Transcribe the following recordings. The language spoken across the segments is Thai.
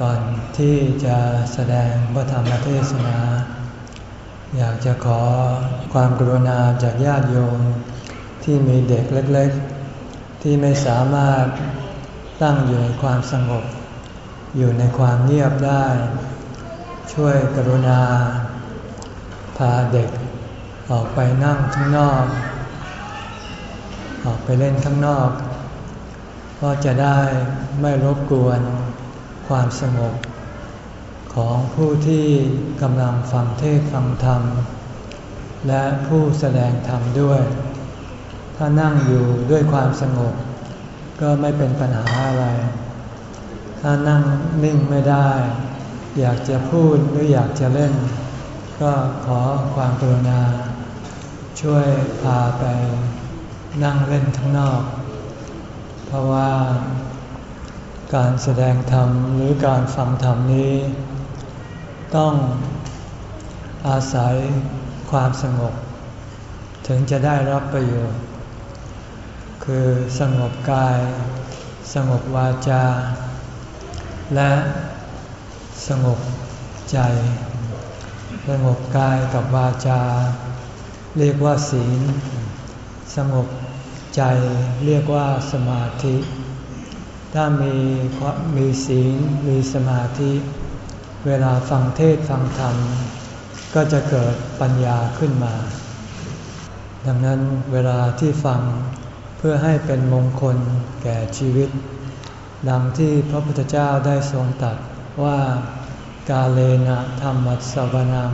ก่อนที่จะแสดงพระธรรมเทศนา อยากจะขอความกรุณาจากญาติโยมที่มีเด็กเล็กๆ ที่ไม่สามารถตั้งอยู่ในความสงบ อยู่ในความเงียบได้ ช่วยกรุณา พาเด็กออกไปนั่งข้างนอก ออกไปเล่นข้างนอก ก็จะได้ไม่รบกวน ความสงบของผู้ที่กำลังฟังเทศฟังธรรม และผู้แสดงธรรมด้วย ถ้านั่งอยู่ด้วยความสงบ ก็ไม่เป็นปัญหาอะไร ถ้านั่งนิ่งไม่ได้ อยากจะพูดหรืออยากจะเล่น ก็ขอความกรุณา ช่วยพาไปนั่งเล่นข้างนอก เพราะว่า การแสดงธรรมหรือการฟังธรรมนี้ ต้องอาศัยความสงบ ถึงจะได้รับประโยชน์ คือสงบกาย สงบวาจา และสงบใจ สงบกายกับวาจา เรียกว่าศีล สงบใจเรียกว่าสมาธิ ถ้ามีมีศีลมีสมาธิ เวลาฟังเทศฟังธรรม ก็จะเกิดปัญญาขึ้นมา ดังนั้นเวลาที่ฟังเพื่อให้เป็นมงคลแก่ชีวิต ดังที่พระพุทธเจ้าได้ทรงตรัสว่ากาเลนะธรรมัสวนัง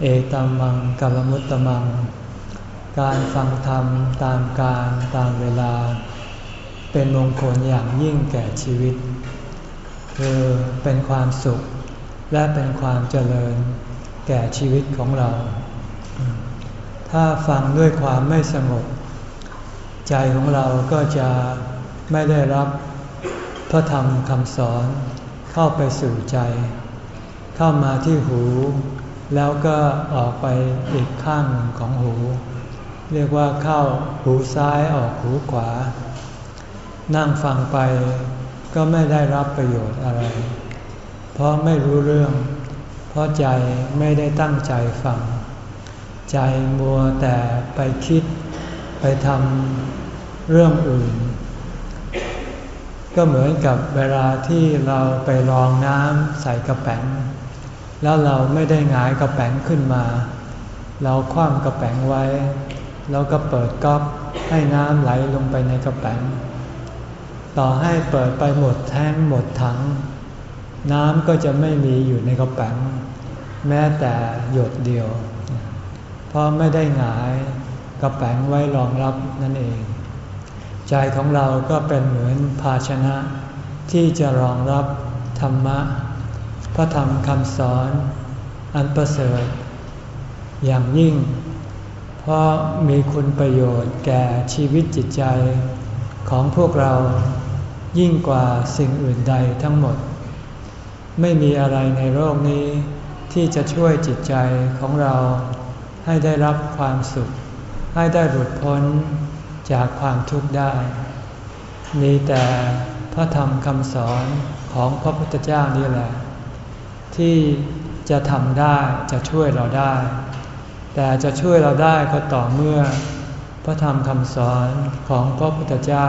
เอตัมมังกัลมุตตมัง การฟังธรรมตามการตามเวลา เป็นมงคลอย่างยิ่งแก่ชีวิต คือเป็นความสุขและเป็นความเจริญแก่ชีวิตของเรา ถ้าฟังด้วยความไม่สงบใจของเราก็จะไม่ได้รับพระธรรมคำสอนเข้าไปสู่ใจ เข้ามาที่หู แล้วก็ออกไปอีกข้างของหู เรียกว่าเข้าหูซ้ายออกหูขวา นั่งฟังไปก็ไม่ได้รับประโยชน์อะไร เพราะไม่รู้เรื่อง เพราะใจไม่ได้ตั้งใจฟัง ใจมัวแต่ไปคิดไปทำเรื่องอื่น ก็เหมือนกับเวลาที่เราไปรองน้ำใส่กระแป๋ง แล้วเราไม่ได้หงายกระแป๋งขึ้นมา เราคว่ำกระแป๋งไว้ แล้วก็เปิดก๊อกให้น้ำไหลลงไปในกระแป๋ง ต่อให้เปิดไปหมดแท้งหมดถัง น้ำก็จะไม่มีอยู่ในกระป๋งแม้แต่หยดเดียว เพราะไม่ได้หงายกระป๋งไว้รองรับนั่นเอง ใจของเราก็เป็นเหมือนภาชนะที่จะรองรับธรรมะ พระธรรมคำสอน อันประเสริฐ อย่างยิ่ง เพราะมีคุณประโยชน์แก่ชีวิตจิตใจ ของพวกเรายิ่งกว่าสิ่งอื่นใดทั้งหมด ไม่มีอะไรในโลกนี้ ที่จะช่วยจิตใจของเราให้ได้รับความสุข ให้ได้หลุดพ้นจากความทุกข์ได้ มีแต่พระธรรมคำสอนของพระพุทธเจ้านี่แหละ ที่จะทำได้จะช่วยเราได้ แต่จะช่วยเราได้ก็ต่อเมื่อ ระธรรมคำสอนของพระพุทธเจ้า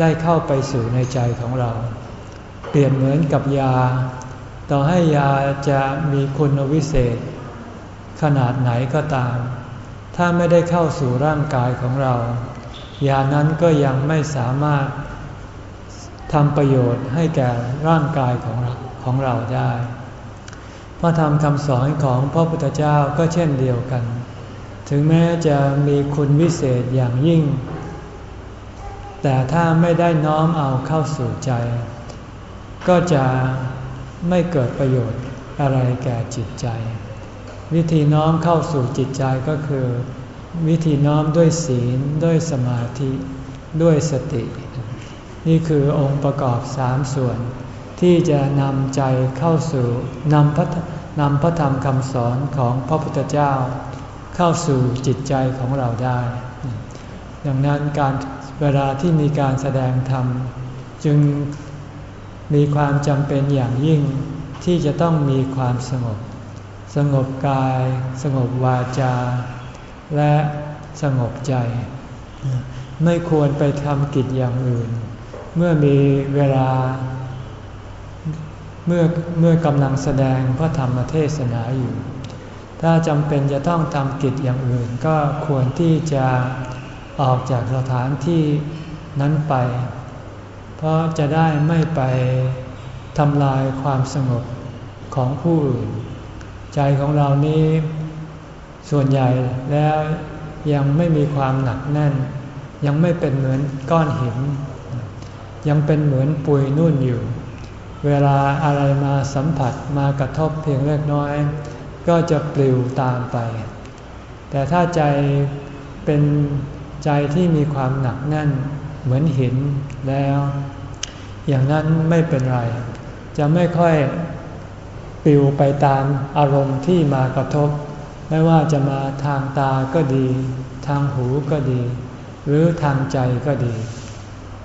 ได้เข้าไปสู่ในใจของเรา เปรียบเหมือนกับยา ต่อให้ยาจะมีคุณวิเศษ ขนาดไหนก็ตาม ถ้าไม่ได้เข้าสู่ร่างกายของเรา ยานั้นก็ยังไม่สามารถทำประโยชน์ให้แก่ร่างกายของของเราได้ พระธรรมคำสอนของพระพุทธเจ้าก็เช่นเดียวกัน ถึงแม้จะมีคุณวิเศษอย่างยิ่ง แต่ถ้าไม่ได้น้อมเอาเข้าสู่ใจ ก็จะไม่เกิดประโยชน์อะไรแก่จิตใจ วิธีน้อมเข้าสู่จิตใจก็คือ วิธีน้อมด้วยศีลด้วยสมาธิด้วยสติ นี่คือองค์ประกอบสามส่วน ที่จะนำใจเข้าสู่นำพระนำพระธรรมคำสอนของพระพุทธเจ้า เข้าสู่จิตใจของเราได้ ดังนั้นการเวลาที่มีการแสดงธรรม จึงมีความจำเป็นอย่างยิ่งที่จะต้องมีความสงบ สงบกาย สงบวาจา และสงบใจ ไม่ควรไปทำกิจอย่างอื่น เมื่อมีเวลา เมื่อเมื่อกำลังแสดงพระธรรมเทศนาอยู่ ถ้าจำเป็นจะต้องทำกิจอย่างอื่นก็ควรที่จะออกจากสถานที่นั้นไป เพราะจะได้ไม่ไปทำลายความสงบของผู้อื่น ใจของเรานี้ ส่วนใหญ่แล้วยังไม่มีความหนักแน่น ยังไม่เป็นเหมือนก้อนหิน ยังเป็นเหมือนปุยนุ่นอยู่ เวลาอะไรมาสัมผัสมากระทบเพียงเล็กน้อย ก็จะปลิวตามไป แต่ถ้าใจเป็นใจที่มีความหนักแน่นเหมือนหินแล้ว อย่างนั้นไม่เป็นไร จะไม่ค่อยปลิวไปตามอารมณ์ที่มากระทบ ไม่ว่าจะมาทางตาก็ดี ทางหูก็ดี หรือทางใจก็ดี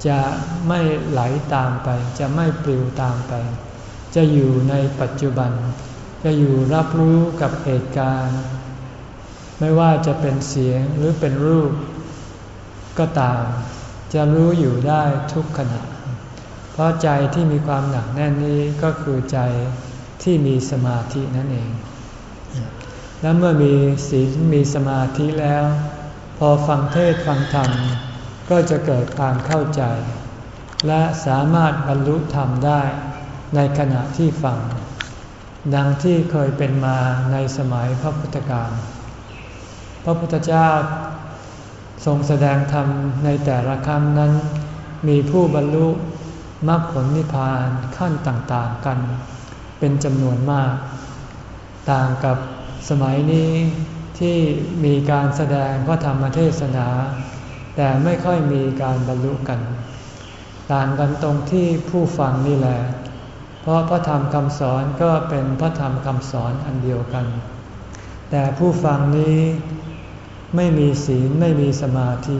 จะไม่ไหลตามไป จะไม่ปลิวตามไป จะอยู่ในปัจจุบัน จะอยู่รับรู้กับเหตุการณ์ ไม่ว่าจะเป็นเสียงหรือเป็นรูป ก็ตาม จะรู้อยู่ได้ทุกขณะ เพราะใจที่มีความหนักแน่นนี้ก็คือใจที่มีสมาธินั่นเอง และเมื่อมีศีลมีสมาธิแล้ว พอฟังเทศฟังธรรม ก็จะเกิดความเข้าใจ และสามารถบรรลุธรรมได้ในขณะที่ฟัง ดังที่เคยเป็นมาในสมัยพระพุทธการพระพุทธเจ้าทรงแสดงธรรมในแต่ละครั้งนั้น มีผู้บรรลุมรรคผลนิพพานขั้นต่างๆกัน เป็นจำนวนมาก ต่างกับสมัยนี้ที่มีการแสดงพระธรรมเทศนา แต่ไม่ค่อยมีการบรรลุกัน ต่างกันตรงที่ผู้ฟังนี่แหละ เพราะพระธรรมคำสอนก็เป็นพระธรรมคำสอนอันเดียวกัน แต่ผู้ฟังนี้ไม่มีศีลไม่มีสมาธิ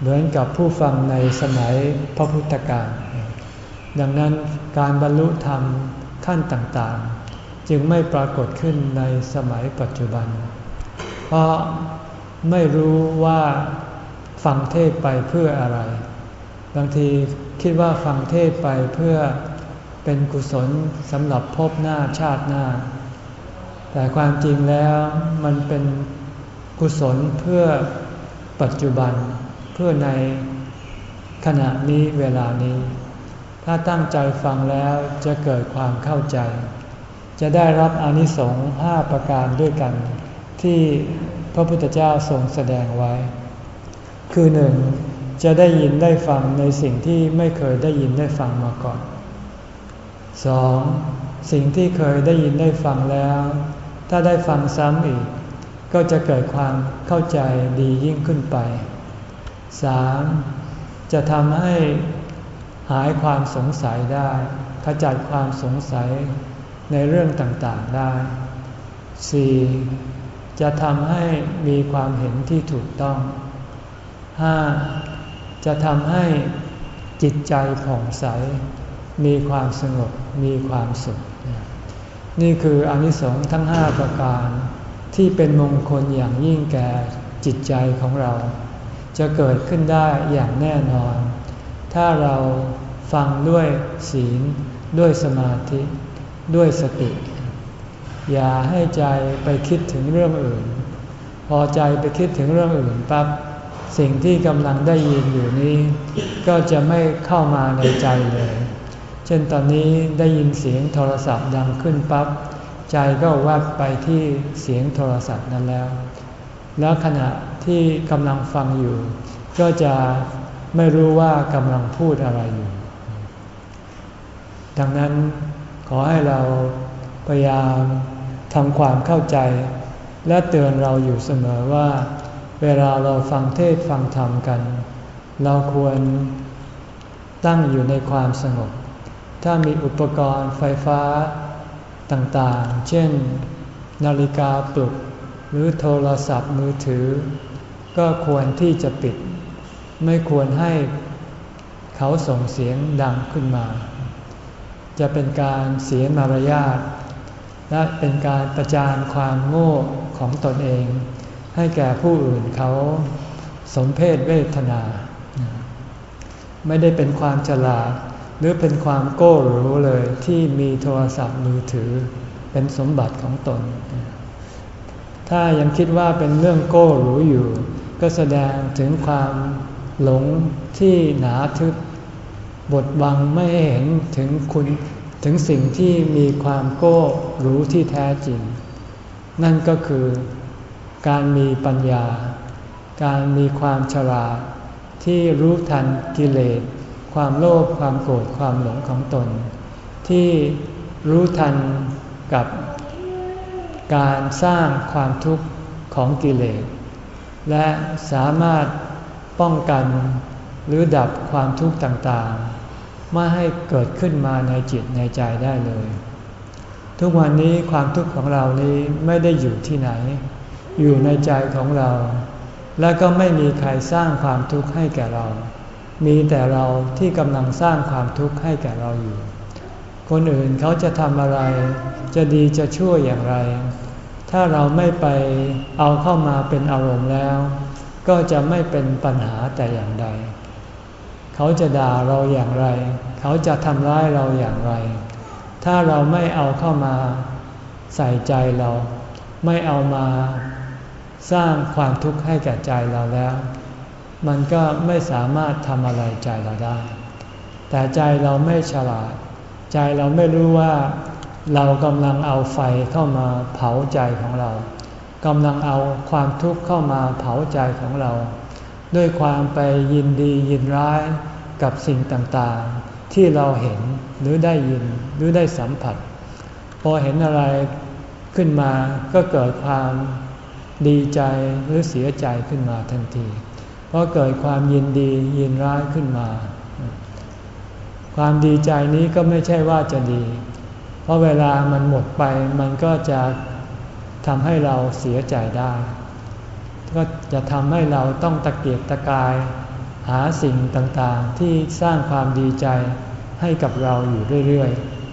เหมือนกับผู้ฟังในสมัยพระพุทธกาลดังนั้นการบรรลุธรรมขั้นต่างๆ จึงไม่ปรากฏขึ้นในสมัยปัจจุบัน เพราะไม่รู้ว่าฟังเทศไปเพื่ออะไร บางทีคิดว่าฟังเทศไปเพื่อ เป็นกุศลสำหรับพบหน้าชาติหน้า แต่ความจริงแล้วมันเป็นกุศลเพื่อปัจจุบันเพื่อในขณะนี้เวลานี้ ถ้าตั้งใจฟังแล้วจะเกิดความเข้าใจ จะได้รับอนิสงส์ห้าประการด้วยกัน ที่พระพุทธเจ้าทรงแสดงไว้ คือหนึ่งจะได้ยินได้ฟังในสิ่งที่ไม่เคยได้ยินได้ฟังมาก่อน สองสิ่งที่เคยได้ยินได้ฟังแล้ว ถ้าได้ฟังซ้ำอีก ก็จะเกิดความเข้าใจดียิ่งขึ้นไปสามจะทำให้หายความสงสัยได้ขจัดความสงสัยในเรื่องต่างๆได้ 4. จะทำให้มีความเห็นที่ถูกต้อง 5. จะทำให้จิตใจผ่องใส มีความสงบมีความสุข นี่คืออนิสงส์ทั้งห้าประการที่เป็นมงคลอย่างยิ่งแก่จิตใจของเรา จะเกิดขึ้นได้อย่างแน่นอน ถ้าเราฟังด้วยศีล ด้วยสมาธิ ด้วยสติ อย่าให้ใจไปคิดถึงเรื่องอื่น พอใจไปคิดถึงเรื่องอื่นปั๊บสิ่งที่กำลังได้ยินอยู่นี้ ก็จะไม่เข้ามาในใจเลย เช่นตอนนี้ได้ยินเสียงโทรศัพท์ดังขึ้นปั๊บใจก็วับไปที่เสียงโทรศัพท์นั้นแล้ว แล้วขณะที่กำลังฟังอยู่ ก็จะไม่รู้ว่ากำลังพูดอะไรอยู่ ดังนั้นขอให้เราพยายามทำความเข้าใจ และเตือนเราอยู่เสมอว่า เวลาเราฟังเทศฟังธรรมกัน เราควรตั้งอยู่ในความสงบ ถ้ามีอุปกรณ์ไฟฟ้าต่างๆ เช่น นาฬิกาปลุก หรือโทรศัพท์มือถือ ก็ควรที่จะปิด ไม่ควรให้เขาส่งเสียงดังขึ้นมา จะเป็นการเสียมารยาท และเป็นการประจานความโง่ของตนเอง ให้แก่ผู้อื่นเขาสมเพศเวทนา ไม่ได้เป็นความฉลาด หรือเป็นความโก้รู้เลยที่มีโทรศัพท์มือถือเป็นสมบัติของตน ถ้ายังคิดว่าเป็นเรื่องโก้รู้อยู่ ก็แสดงถึงความหลงที่หนาทึบบทบังไม่เห็นถึงคุณถึงสิ่งที่มีความโก้รู้ที่แท้จริง นั่นก็คือการมีปัญญา การมีความฉลาดที่รู้ทันกิเลส ความโลภความโกรธความหลงของตน ที่รู้ทันกับการสร้างความทุกข์ของกิเลส และสามารถป้องกันหรือดับความทุกข์ต่างๆ ไม่ให้เกิดขึ้นมาในจิตในใจได้เลย ทุกวันนี้ความทุกข์ของเรานี้ไม่ได้อยู่ที่ไหน อยู่ในใจของเรา และก็ไม่มีใครสร้างความทุกข์ให้แก่เรา มีแต่เราที่กำลังสร้างความทุกข์ให้แก่เราอยู่ คนอื่นเขาจะทำอะไร จะดีจะชั่วอย่างไร ถ้าเราไม่ไปเอาเข้ามาเป็นอารมณ์แล้ว ก็จะไม่เป็นปัญหาแต่อย่างใด เขาจะด่าเราอย่างไร เขาจะทำร้ายเราอย่างไร ถ้าเราไม่เอาเข้ามาใส่ใจเรา ไม่เอามาสร้างความทุกข์ให้แก่ใจเราแล้ว มันก็ไม่สามารถทำอะไรใจเราได้ แต่ใจเราไม่ฉลาด ใจเราไม่รู้ว่าเรากำลังเอาไฟเข้ามาเผาใจของเรากำลังเอาความทุกข์เข้ามาเผาใจของเรา ด้วยความไปยินดียินร้ายกับสิ่งต่างๆ ที่เราเห็นหรือได้ยินหรือได้สัมผัส พอเห็นอะไรขึ้นมาก็เกิดความดีใจหรือเสียใจขึ้นมาทันที ราะเกิดความยินดียินร้ายขึ้นมา ความดีใจนี้ก็ไม่ใช่ว่าจะดี เพราะเวลามันหมดไปมันก็จะทำให้เราเสียใจได้ ก็จะทำให้เราต้องตะเกียกตะกาย หาสิ่งต่างๆ ที่สร้างความดีใจให้กับเราอยู่เรื่อย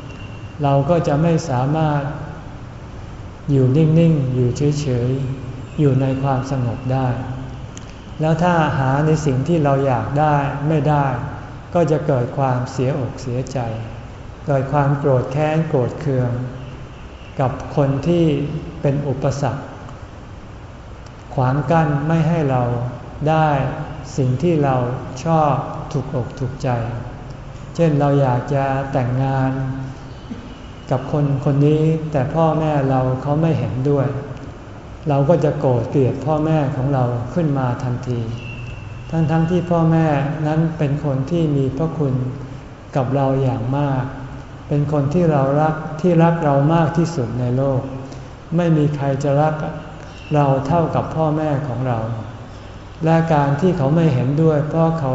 ๆ เราก็จะไม่สามารถอยู่นิ่ง ๆ อยู่เฉย ๆ อยู่ในความสงบได้ แล้วถ้าหาในสิ่งที่เราอยากได้ไม่ได้ ก็จะเกิดความเสียอกเสียใจ เกิดความโกรธแค้นโกรธเคือง กับคนที่เป็นอุปสรรค ขวางกั้นไม่ให้เราได้สิ่งที่เราชอบถูกอกถูกใจ เช่นเราอยากจะแต่งงาน กับคนคนนี้แต่พ่อแม่เราเขาไม่เห็นด้วยเเราก็จะโกรธเกลียดพ่อแม่ของเราขึ้นมาทันที ทั้งๆทที่พ่อแม่นั้นเป็นคนที่มีพระคุณกับเราอย่างมาก เป็นคนที่เรารักที่รักเรามากที่สุดในโลก ไม่มีใครจะรักเราเท่ากับพ่อแม่ของเรา และการที่เขาไม่เห็นด้วย เพราะเขา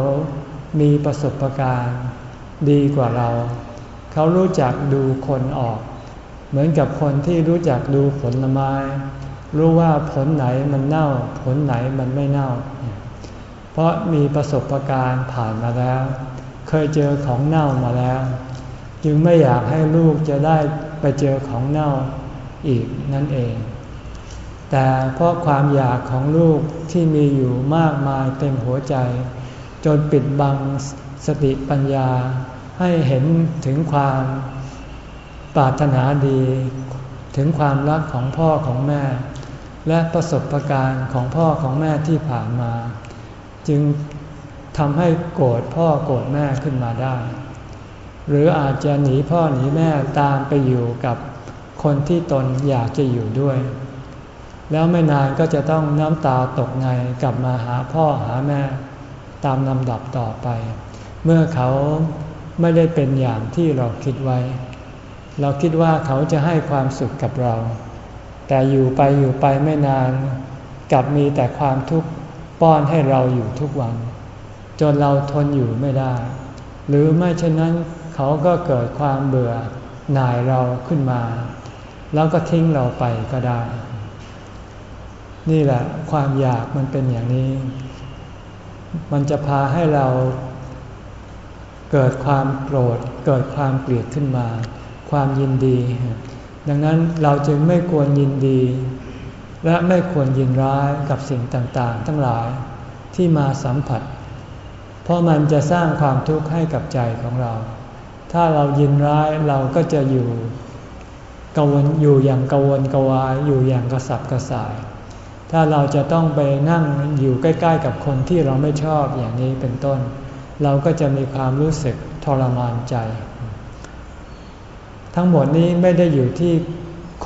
มีประสบการณ์ดีกว่าเรา เขารู้จักดูคนออก เหมือนกับคนที่รู้จักดูผลไม้ รู้ว่าผลไหนมันเน่า ผลไหนมันไม่เน่า เพราะมีประสบการณ์ผ่านมาแล้ว เคยเจอของเน่ามาแล้ว จึงไม่อยากให้ลูกจะได้ไปเจอของเน่าอีกนั่นเอง แต่เพราะความอยากของลูกที่มีอยู่มากมายเต็มหัวใจ จนปิดบังสติปัญญาให้เห็นถึงความปรารถนาดี ถึงความรักของพ่อของแม่ และประสบะการณ์ของพ่อของแม่ที่ผ่านมา จึงทำให้โกรธพ่อโกรธแม่ขึ้นมาได้ หรืออาจจะหนีพ่อหนีแม่ตามไปอยู่กับคนที่ตนอยากจะอยู่ด้วย แล้วไม่นานก็จะต้องน้ำตาตกในกลับมาหาพ่อหาแม่ ตามลำดับต่อไป เมื่อเขาไม่ได้เป็นอย่างที่เราคิดไว้ เราคิดว่าเขาจะให้ความสุขกับเรา แต่อยู่ไปอยู่ไปไม่นาน กลับมีแต่ความทุกข์ป้อนให้เราอยู่ทุกวัน จนเราทนอยู่ไม่ได้ หรือไม่เช่นนั้นเขาก็เกิดความเบื่อหน่ายเราขึ้นมา แล้วก็ทิ้งเราไปก็ได้ นี่แหละความอยากมันเป็นอย่างนี้ มันจะพาให้เราเกิดความโกรธ เกิดความเกลียดขึ้นมา ความยินดี ดังนั้นเราจึงไม่ควรยินดี และไม่ควรยินร้ายกับสิ่งต่างๆ ทั้งหลายที่มาสัมผัส เพราะมันจะสร้างความทุกข์ให้กับใจของเรา ถ้าเรายินร้ายเราก็จะอยู่กังวลอยู่อย่างกังวลกวายอยู่อย่างกระสับกระส่าย ถ้าเราจะต้องไปนั่งอยู่ใกล้ ๆ กับคนที่เราไม่ชอบอย่างนี้เป็นต้น เราก็จะมีความรู้สึกทรมานใจ ทั้งหมดนี้ไม่ได้อยู่ที่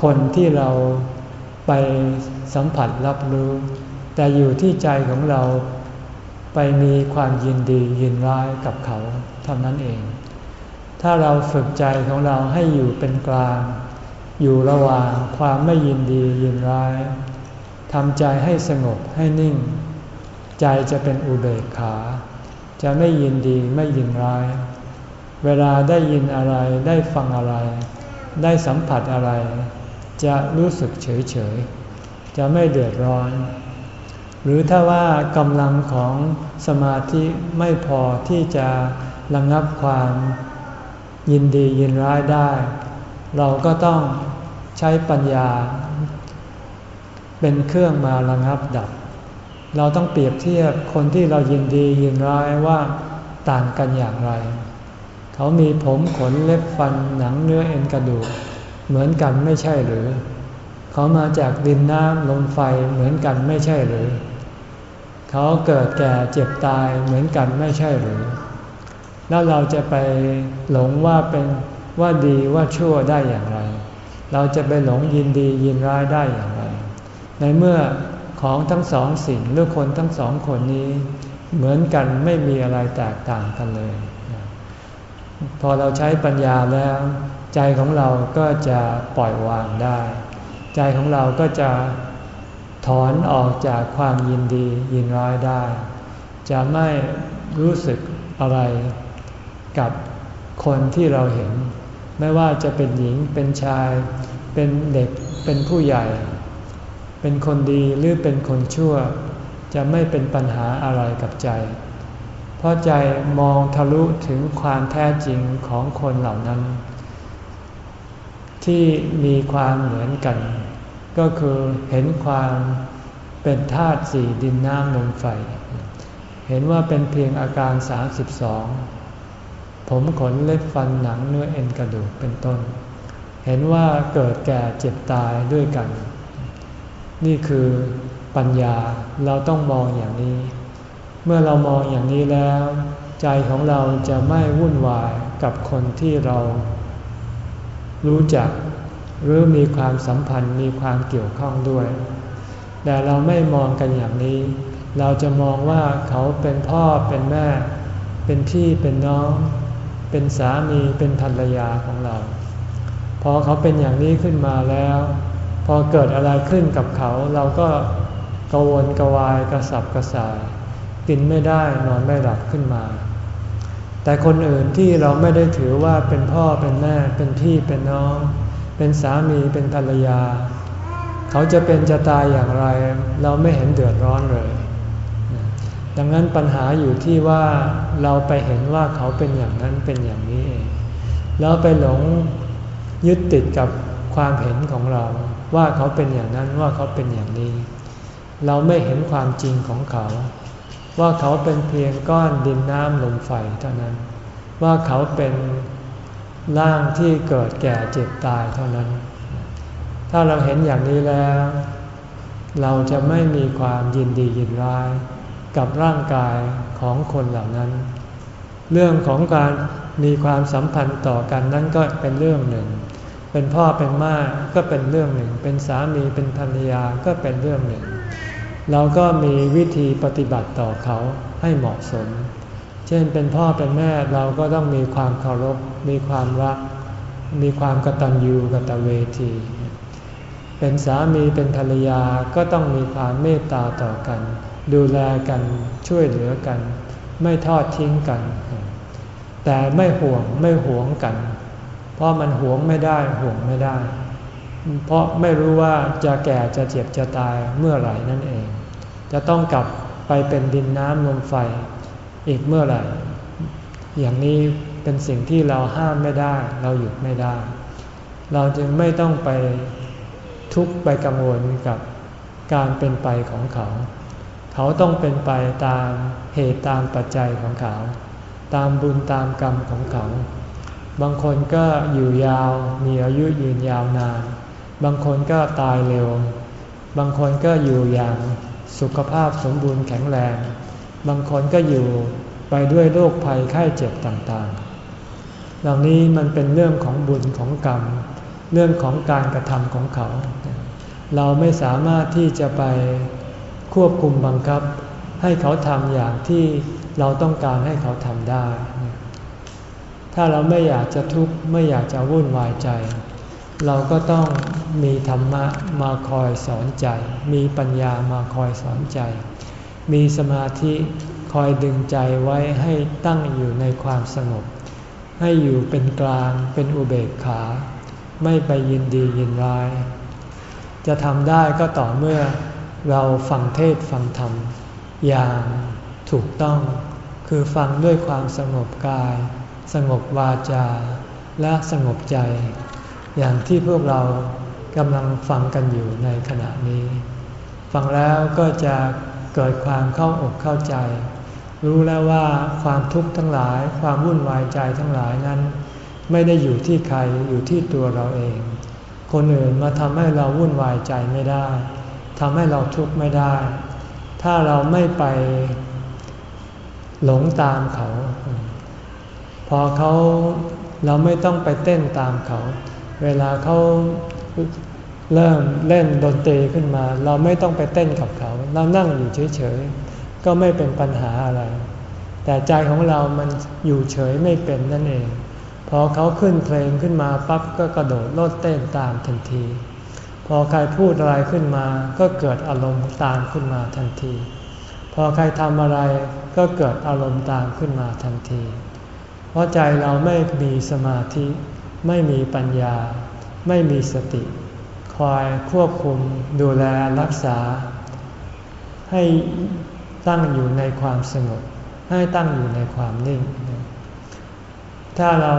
คนที่เราไปสัมผัสรับรู้ แต่อยู่ที่ใจของเราไปมีความยินดียินร้ายกับเขาเท่านั้นเอง ถ้าเราฝึกใจของเราให้อยู่เป็นกลาง อยู่ระหว่างความไม่ยินดียินร้ายทำใจให้สงบให้นิ่ง ใจจะเป็นอุเบกขา จะไม่ยินดีไม่ยินร้าย เวลาได้ยินอะไรได้ฟังอะไร ได้สัมผัสอะไร จะรู้สึกเฉยเฉยจะไม่เดือดร้อน หรือถ้าว่ากำลังของสมาธิไม่พอที่จะระงงับความยินดียินร้ายได้ เราก็ต้องใช้ปัญญา เป็นเครื่องมาระงับดับ เราต้องเปรียบเทียบคนที่เรายินดียินร้ายว่าต่างกันอย่างไร เขามีผมขนเล็บฟันหนังเนื้อเอ็นกระดูก เหมือนกันไม่ใช่หรือ เขามาจากดินน้ำลมไฟเหมือนกันไม่ใช่หรือ เขาเกิดแก่เจ็บตายเหมือนกันไม่ใช่หรือ แล้วเราจะไปหลงว่าเป็นว่าดีว่าชั่วได้อย่างไร เราจะไปหลงยินดียินร้ายได้อย่างไร ในเมื่อของทั้งสองสิ่งหรือคนทั้งสองคนนี้ เหมือนกันไม่มีอะไรแตกต่างกันเลย พอเราใช้ปัญญาแล้ว ใจของเราก็จะปล่อยวางได้ ใจของเราก็จะถอนออกจากความยินดียินร้ายได้ จะไม่รู้สึกอะไรกับคนที่เราเห็น ไม่ว่าจะเป็นหญิงเป็นชาย เป็นเด็กเป็นผู้ใหญ่ เป็นคนดีหรือเป็นคนชั่ว จะไม่เป็นปัญหาอะไรกับใจ เพราะใจมองทะลุถึงความแท้จริงของคนเหล่านั้น ที่มีความเหมือนกัน ก็คือเห็นความเป็นธาตุสี่ดินน้ำลมไฟ เห็นว่าเป็นเพียงอาการ 32 ผมขนเล็บฟันหนังเนื้อเอ็นกระดูกเป็นต้น เห็นว่าเกิดแก่เจ็บตายด้วยกัน นี่คือปัญญาเราต้องมองอย่างนี้ เมื่อเรามองอย่างนี้แล้ว ใจของเราจะไม่วุ่นวายกับคนที่เรา รู้จักหรือมีความสัมพันธ์มีความเกี่ยวข้องด้วย แต่เราไม่มองกันอย่างนี้ เราจะมองว่าเขาเป็นพ่อเป็นแม่ เป็นพี่เป็นน้อง เป็นสามีเป็นภรรยาของเรา พอเขาเป็นอย่างนี้ขึ้นมาแล้ว พอเกิดอะไรขึ้นกับเขาเราก็กวนกวายกระสับกระส่าย กินไม่ได้นอนไม่หลับขึ้นมา แต่คนอื่นที่เราไม่ได้ถือว่าเป็นพ่อเป็นแม่เป็นพี่เป็นน้อง เป็นสามีเป็นภรรยา เขาจะเป็นจะตายอย่างไร เราไม่เห็นเดือดร้อนเลย ดังนั้นปัญหาอยู่ที่ว่าเราไปเห็นว่าเขาเป็นอย่างนั้นเป็นอย่างนี้เองแล้วไปหลงยึดติดกับความเห็นของเรา ว่าเขาเป็นอย่างนั้นว่าเขาเป็นอย่างนี้ เราไม่เห็นความจริงของเขา ว่าเขาเป็นเพียงก้อนดินน้ำลมไฟเท่านั้น ว่าเขาเป็นร่างที่เกิดแก่เจ็บตายเท่านั้น ถ้าเราเห็นอย่างนี้แล้ว เราจะไม่มีความยินดียินร้ายกับร่างกายของคนเหล่านั้น เรื่องของการมีความสัมพันธ์ต่อกันนั้นก็เป็นเรื่องหนึ่ง เป็นพ่อเป็นแม่ก็เป็นเรื่องหนึ่ง เป็นสามีเป็นภรรยาก็เป็นเรื่องหนึ่ง เราก็มีวิธีปฏิบัติต่อเขาให้เหมาะสม เช่นเป็นพ่อเป็นแม่เราก็ต้องมีความเคารพ มีความรัก มีความกตัญญูกตเวที เป็นสามีเป็นภรรยาก็ต้องมีความเมตตาต่อกัน ดูแลกันช่วยเหลือกัน ไม่ทอดทิ้งกัน แต่ไม่ห่วงไม่หวงกัน เพราะมันหวงไม่ได้ห่วงไม่ได้ เพราะไม่รู้ว่าจะแก่จะเจ็บจะตายเมื่อไหร่นั่นเอง จะต้องกลับไปเป็นดินน้ำลมไฟอีกเมื่อไหร่ อย่างนี้เป็นสิ่งที่เราห้ามไม่ได้ เราหยุดไม่ได้ เราจึงไม่ต้องไปทุกข์ไปกังวลกับการเป็นไปของเขา เขาต้องเป็นไปตามเหตุตามปัจจัยของเขา ตามบุญตามกรรมของเขา บางคนก็อยู่ยาวมีอายุยืนยาวนาน บางคนก็ตายเร็ว บางคนก็อยู่อย่างสุขภาพสมบูรณ์แข็งแรง บางคนก็อยู่ไปด้วยโรคภัยไข้เจ็บต่างๆ เหล่านี้มันเป็นเรื่องของบุญของกรรม เรื่องของการกระทำของเขา เราไม่สามารถที่จะไปควบคุมบังคับ ให้เขาทำอย่างที่เราต้องการให้เขาทำได้ ถ้าเราไม่อยากจะทุกข์ไม่อยากจะวุ่นวายใจ เราก็ต้องมีธรรมะมาคอยสอนใจ มีปัญญามาคอยสอนใจ มีสมาธิคอยดึงใจไว้ให้ตั้งอยู่ในความสงบ ให้อยู่เป็นกลางเป็นอุเบกขา ไม่ไปยินดียินร้าย จะทำได้ก็ต่อเมื่อเราฟังเทศฟังธรรม อย่างถูกต้อง คือฟังด้วยความสงบกาย สงบวาจา และสงบใจ อย่างที่พวกเรากำลังฟังกันอยู่ในขณะนี้ ฟังแล้วก็จะเกิดความเข้าอกเข้าใจ รู้แล้วว่าความทุกข์ทั้งหลาย ความวุ่นวายใจทั้งหลายนั้น ไม่ได้อยู่ที่ใครอยู่ที่ตัวเราเอง คนอื่นมาทำให้เราวุ่นวายใจไม่ได้ทำให้เราทุกข์ไม่ได้ ถ้าเราไม่ไปหลงตามเขา พอเขาเราไม่ต้องไปเต้นตามเขา เวลาเขาเริ่มเล่นดนตรีขึ้นมา เราไม่ต้องไปเต้นกับเขา เรานั่งอยู่เฉยๆ ก็ไม่เป็นปัญหาอะไร แต่ใจของเรามันอยู่เฉยไม่เป็นนั่นเอง พอเขาขึ้นเพลงขึ้นมาปั๊บก็กระโดดโลดเต้นตามทันที พอใครพูดอะไรขึ้นมา ก็เกิดอารมณ์ตามขึ้นมาทันที พอใครทำอะไรก็เกิดอารมณ์ตามขึ้นมาทันที เพราะใจเราไม่มีสมาธิ ไม่มีปัญญา ไม่มีสติ คอยควบคุมดูแลรักษา ให้ตั้งอยู่ในความสงบ ให้ตั้งอยู่ในความนิ่ง ถ้าเรา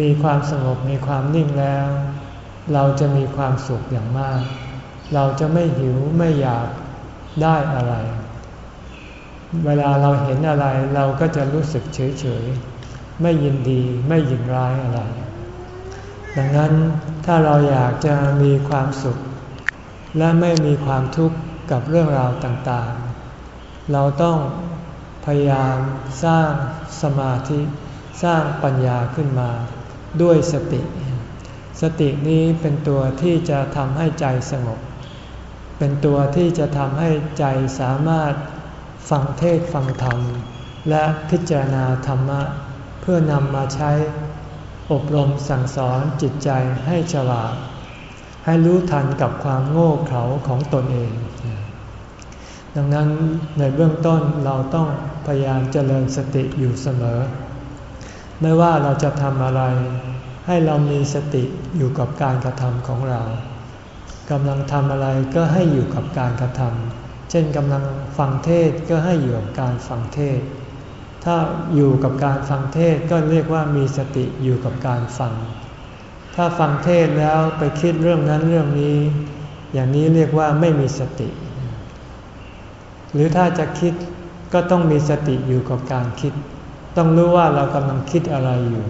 มีความสงบมีความนิ่งแล้ว เราจะมีความสุขอย่างมาก เราจะไม่หิวไม่อยากได้อะไร เวลาเราเห็นอะไรเราก็จะรู้สึกเฉยเฉยไม่ยินดีไม่ยินร้ายอะไร ดังนั้นถ้าเราอยากจะมีความสุข และไม่มีความทุกข์กับเรื่องราวต่างๆ เราต้องพยายามสร้างสมาธิ สร้างปัญญาขึ้นมา ด้วยสติ สตินี้เป็นตัวที่จะทำให้ใจสงบ เป็นตัวที่จะทำให้ใจสามารถฟังเทศฟังธรรม และพิจารณาธรรมะ เพื่อนำมาใช้ อบรมสั่งสอนจิตใจให้ฉลาด ให้รู้ทันกับความโง่เขลาของตนเอง ดังนั้นในเบื้องต้นเราต้องพยายามเจริญสติอยู่เสมอ ไม่ว่าเราจะทำอะไร ให้เรามีสติอยู่กับการกระทำของเรากำลังทำอะไรก็ให้อยู่กับการกระทำเช่นกำลังฟังเทศก็ให้อยู่กับการฟังเทศ ถ้าอยู่กับการฟังเทศก็เรียกว่ามีสติอยู่กับการฟัง ถ้าฟังเทศแล้วไปคิดเรื่องนั้นเรื่องนี้ อย่างนี้เรียกว่าไม่มีสติ หรือถ้าจะคิดก็ต้องมีสติอยู่กับการคิด ต้องรู้ว่าเรากำลังคิดอะไรอยู่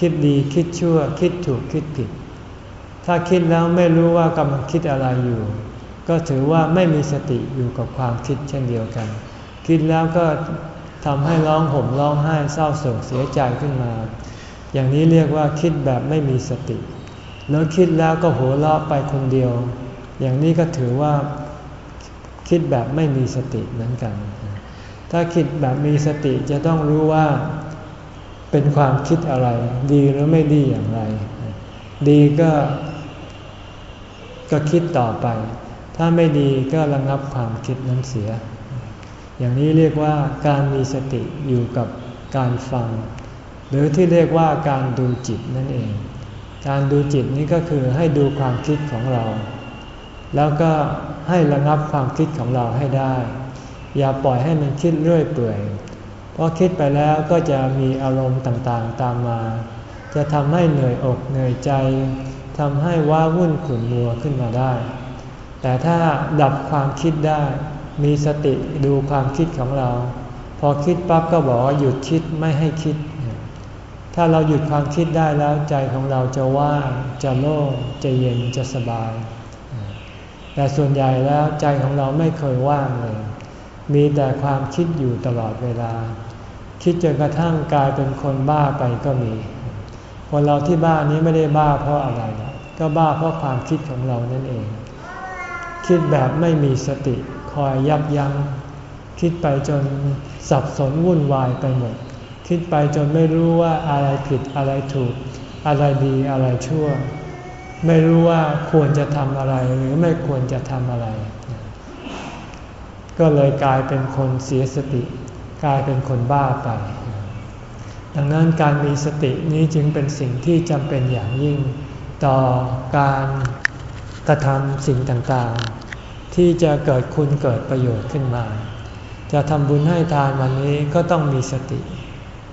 คิดดีคิดชั่ว คิดถูกคิดผิด ถ้าคิดแล้วไม่รู้ว่ากำลังคิดอะไรอยู่ ก็ถือว่าไม่มีสติอยู่กับความคิดเช่นเดียวกัน คิดแล้วก็ ทำให้ร้องห่มร้องไห้เศร้าโศกเสียใจขึ้นมา อย่างนี้เรียกว่าคิดแบบไม่มีสติ แล้วคิดแล้วก็หัวเราะไปคนเดียว อย่างนี้ก็ถือว่าคิดแบบไม่มีสติเหมือนกัน ถ้าคิดแบบมีสติจะต้องรู้ว่าเป็นความคิดอะไร ดีหรือไม่ดีอย่างไร ดีก็ก็คิดต่อไป ถ้าไม่ดีก็ระงับความคิดนั้นเสีย อย่างนี้เรียกว่าการมีสติอยู่กับการฟัง หรือที่เรียกว่าการดูจิตนั่นเอง การดูจิตนี้ก็คือให้ดูความคิดของเรา แล้วก็ให้ระงับความคิดของเราให้ได้ อย่าปล่อยให้มันคิดเรื่อยเปื่อยเพราะคิดไปแล้วก็จะมีอารมณ์ต่างๆตามมา จะทำให้เหนื่อยอกเหนื่อยใจทำให้ว้าวุ่นขุ่นมัวขึ้นมาได้ แต่ถ้าดับความคิดได้ มีสติดูความคิดของเรา พอคิดปั๊บก็บอกว่าหยุดคิดไม่ให้คิด ถ้าเราหยุดความคิดได้แล้วใจของเราจะว่างจะโล่งจะเย็นจะสบาย แต่ส่วนใหญ่แล้วใจของเราไม่เคยว่างเลย มีแต่ความคิดอยู่ตลอดเวลา คิดจนกระทั่งกลายเป็นคนบ้าไปก็มี คนเราที่บ้านี้ไม่ได้บ้าเพราะอะไร ก็บ้าเพราะความคิดของเรานั่นเอง คิดแบบไม่มีสติ คอยยับยัง้งคิดไปจนสับสนวุ่นวายไปหมด คิดไปจนไม่รู้ว่าอะไรผิดอะไรถูก อะไรดีอะไรชั่ว ไม่รู้ว่าควรจะทำอะไรหรือไม่ควรจะทำอะไร ก็เลยกลายเป็นคนเสียสติ กลายเป็นคนบ้าไป ดังนั้นการมีสตินี้จึงเป็นสิ่งที่จำเป็นอย่างยิ่ง ต่อการกระทำสิ่งต่างๆ ที่จะเกิดคุณเกิดประโยชน์ขึ้นมา จะทำบุญให้ทานวันนี้ก็ต้องมีสติ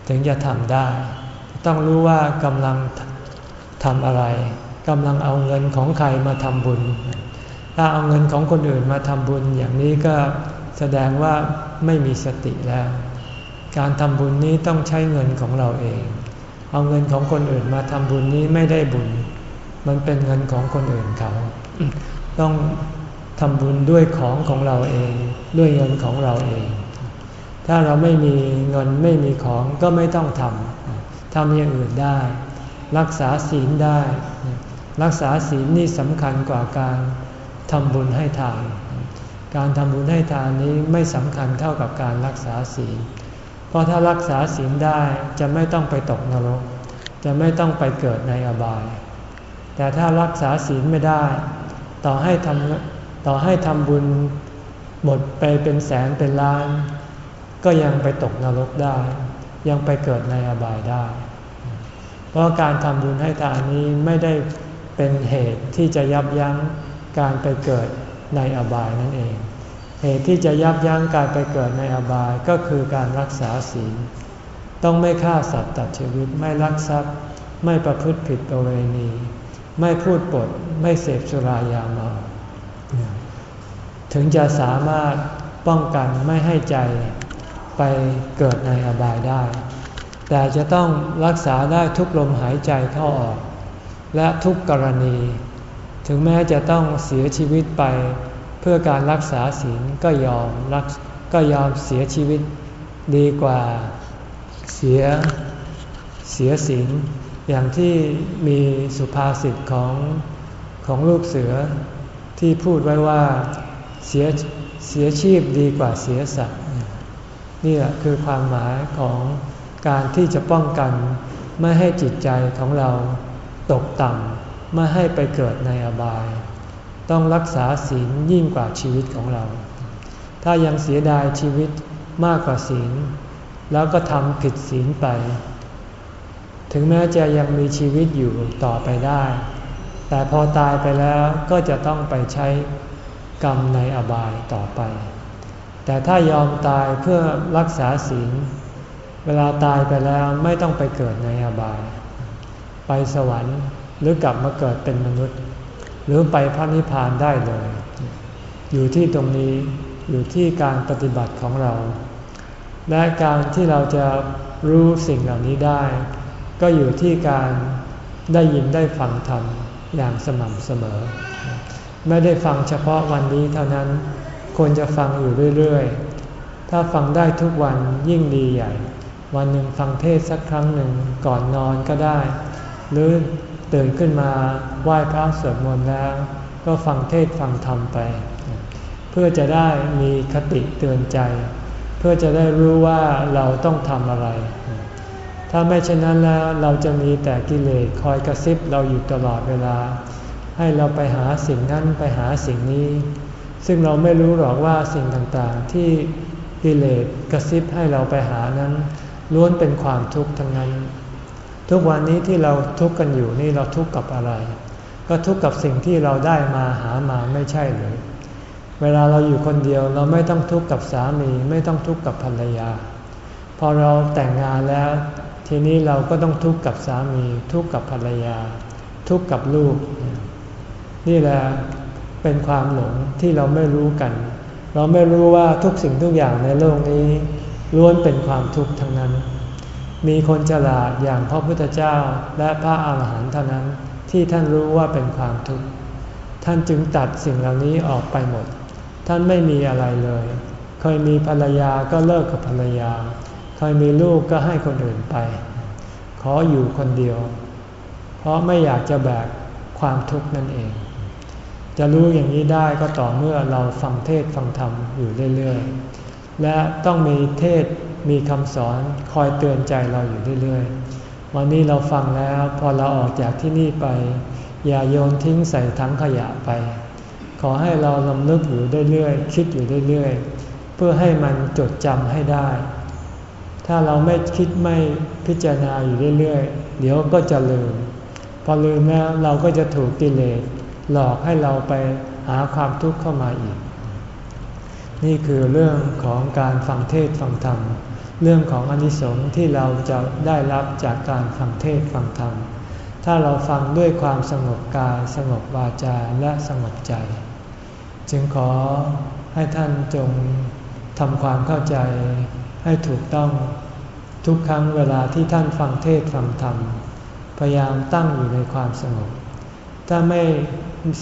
ถึงจะทำได้ ต้องรู้ว่ากำลังทำอะไรกำลังเอาเงินของใครมาทำบุญ ถ้าเอาเงินของคนอื่นมาทำบุญอย่างนี้ก็แสดงว่าไม่มีสติแล้ว การทำบุญนี้ต้องใช้เงินของเราเอง เอาเงินของคนอื่นมาทำบุญนี้ไม่ได้บุญ มันเป็นเงินของคนอื่นเขา ต้อง ทำบุญด้วยของของเราเอง ด้วยเงินของเราเอง ถ้าเราไม่มีเงินไม่มีของก็ไม่ต้องทำทำอย่างอื่นได้ รักษาศีลได้ รักษาศีลนี่สำคัญกว่าการทำบุญให้ทาน การทำบุญให้ทานนี้ไม่สำคัญเท่ากับการรักษาศีล เพราะถ้ารักษาศีลได้จะไม่ต้องไปตกนรก จะไม่ต้องไปเกิดในอบาย แต่ถ้ารักษาศีลไม่ได้ ต่อให้ทำ ต่อให้ทำบุญหมดไปเป็นแสนเป็นล้าน ก็ยังไปตกนรกได้ ยังไปเกิดในอบายได้ เพราะการทำบุญให้ทานนี้ไม่ได้เป็นเหตุที่จะยับยั้งการไปเกิดในอบายนั่นเอง เหตุที่จะยับยั้งการไปเกิดในอบายก็คือการรักษาศีล ต้องไม่ฆ่าสัตว์ตัดชีวิตไม่ลักทรัพย์ ไม่ประพฤติผิดประเวณี ไม่พูดปด ไม่เสพสุรายาเมา ถึงจะสามารถป้องกันไม่ให้ใจไปเกิดในอบายได้ แต่จะต้องรักษาได้ทุกลมหายใจเข้าออก และทุกกรณี ถึงแม้จะต้องเสียชีวิตไปเพื่อการรักษาศีลก็ยอมรักก็ยอมเสียชีวิตดีกว่าเสียเสียศีลอย่างที่มีสุภาษิตของของลูกเสือที่พูดไว้ว่า เสียเสียชีพดีกว่าเสียสัตว์นี่แหละคือความหมายของการที่จะป้องกันไม่ให้จิตใจของเราตกต่ำไม่ให้ไปเกิดในอบาย ต้องรักษาศีลยิ่งกว่าชีวิตของเรา ถ้ายังเสียดายชีวิตมากกว่าศีล แล้วก็ทำผิดศีลไป ถึงแม้จะยังมีชีวิตอยู่ต่อไปได้ แต่พอตายไปแล้วก็จะต้องไปใช้ กรรมในอบายต่อไป แต่ถ้ายอมตายเพื่อรักษาศีล เวลาตายไปแล้วไม่ต้องไปเกิดในอบาย ไปสวรรค์หรือกลับมาเกิดเป็นมนุษย์ หรือไปพระนิพพานได้เลย อยู่ที่ตรงนี้อยู่ที่การปฏิบัติของเรา และการที่เราจะรู้สิ่งเหล่านี้ได้ ก็อยู่ที่การได้ยินได้ฟังธรรมอย่างสม่ำเสมอ ไม่ได้ฟังเฉพาะวันนี้เท่านั้น ควรจะฟังอยู่เรื่อยๆ ถ้าฟังได้ทุกวันยิ่งดีใหญ่ วันหนึ่งฟังเทศสักครั้งหนึ่งก่อนนอนก็ได้ หรือตื่นขึ้นมาไหว้พระสวดมนต์แล้ว ก็ฟังเทศฟังธรรมไป เพื่อจะได้มีคติเตือนใจ เพื่อจะได้รู้ว่าเราต้องทำอะไร ถ้าไม่เช่นนั้นแล้วเราจะมีแต่กิเลสคอยกระซิบเราอยู่ตลอดเวลา ให้เราไปหาสิ่งนั้นไปหาสิ่งนี้ ซึ่งเราไม่รู้หรอกว่าสิ่งต่างๆ ที่กิเลสกระซิบให้เราไปหานั้นล้วนเป็นความทุกข์ทั้งนั้น ทุกวันนี้ที่เราทุกข์กันอยู่นี่เราทุกข์กับอะไร ก็ทุกข์กับสิ่งที่เราได้มาหามาไม่ใช่เลยเวลาเราอยู่คนเดียวเราไม่ต้องทุกข์กับสามี ไม่ต้องทุกข์กับภรรยา พอเราแต่งงานแล้ว ทีนี้เราก็ต้องทุกข์กับสามี ทุกข์กับภรรยา ทุกข์กับลูก นี่แหละเป็นความหลงที่เราไม่รู้กัน เราไม่รู้ว่าทุกสิ่งทุกอย่างในโลกนี้ ล้วนเป็นความทุกข์ทั้งนั้น มีคนฉลาดอย่างพระพุทธเจ้าและพระอาหารหันต์เท่านั้นที่ท่านรู้ว่าเป็นความทุกข์ ท่านจึงตัดสิ่งเหล่านี้ออกไปหมด ท่านไม่มีอะไรเลย เคยมีภรรยาก็เลิกกับภรรยา เคยมีลูกก็ให้คนอื่นไป ขออยู่คนเดียว เพราะไม่อยากจะแบกความทุกข์นั่นเอง จะรู้อย่างนี้ได้ก็ต่อเมื่อเราฟังเทศฟังธรรมอยู่เรื่อยๆ และต้องมีเทศมีคำสอนคอยเตือนใจเราอยู่เรื่อยๆ วันนี้เราฟังแล้วพอเราออกจากที่นี่ไป อย่าโยนทิ้งใส่ถังขยะไป ขอให้เราลำลึกอยู่เรื่อยๆ คิดอยู่เรื่อยๆ เพื่อให้มันจดจำให้ได้ ถ้าเราไม่คิดไม่พิจารณาอยู่เรื่อยๆ เดี๋ยวก็จะลืม พอลืมแล้วเราก็จะถูกกิเลส หลอกให้เราไปหาความทุกข์เข้ามาอีก นี่คือเรื่องของการฟังเทศฟังธรรม เรื่องของอนิสงส์ที่เราจะได้รับจากการฟังเทศฟังธรรม ถ้าเราฟังด้วยความสงบกายสงบวาจาและสงบใจ จึงขอให้ท่านจงทำความเข้าใจให้ถูกต้องทุกครั้งเวลาที่ท่านฟังเทศฟังธรรม พยายามตั้งอยู่ในความสงบ ถ้าไม่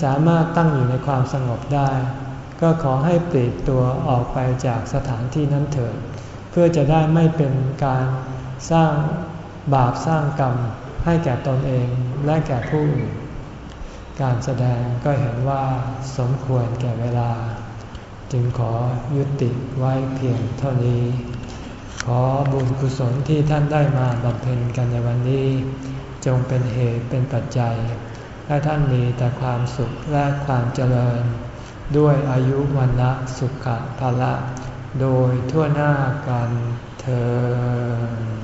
สามารถตั้งอยู่ในความสงบได้ ก็ขอให้ปลีกตัวออกไปจากสถานที่นั้นเถิด เพื่อจะได้ไม่เป็นการสร้างบาปสร้างกรรมให้แก่ตนเองและแก่ผู้อื่น การแสดงก็เห็นว่าสมควรแก่เวลา จึงขอยุติไว้เพียงเท่านี้ ขอบุญกุศลที่ท่านได้มาบำเพ็ญกันในวันนี้ จงเป็นเหตุเป็นปัจจัย ให้ท่านมีแต่ความสุขและความเจริญ ด้วยอายุวันละสุขภาละ โดยทั่วหน้ากันเธอ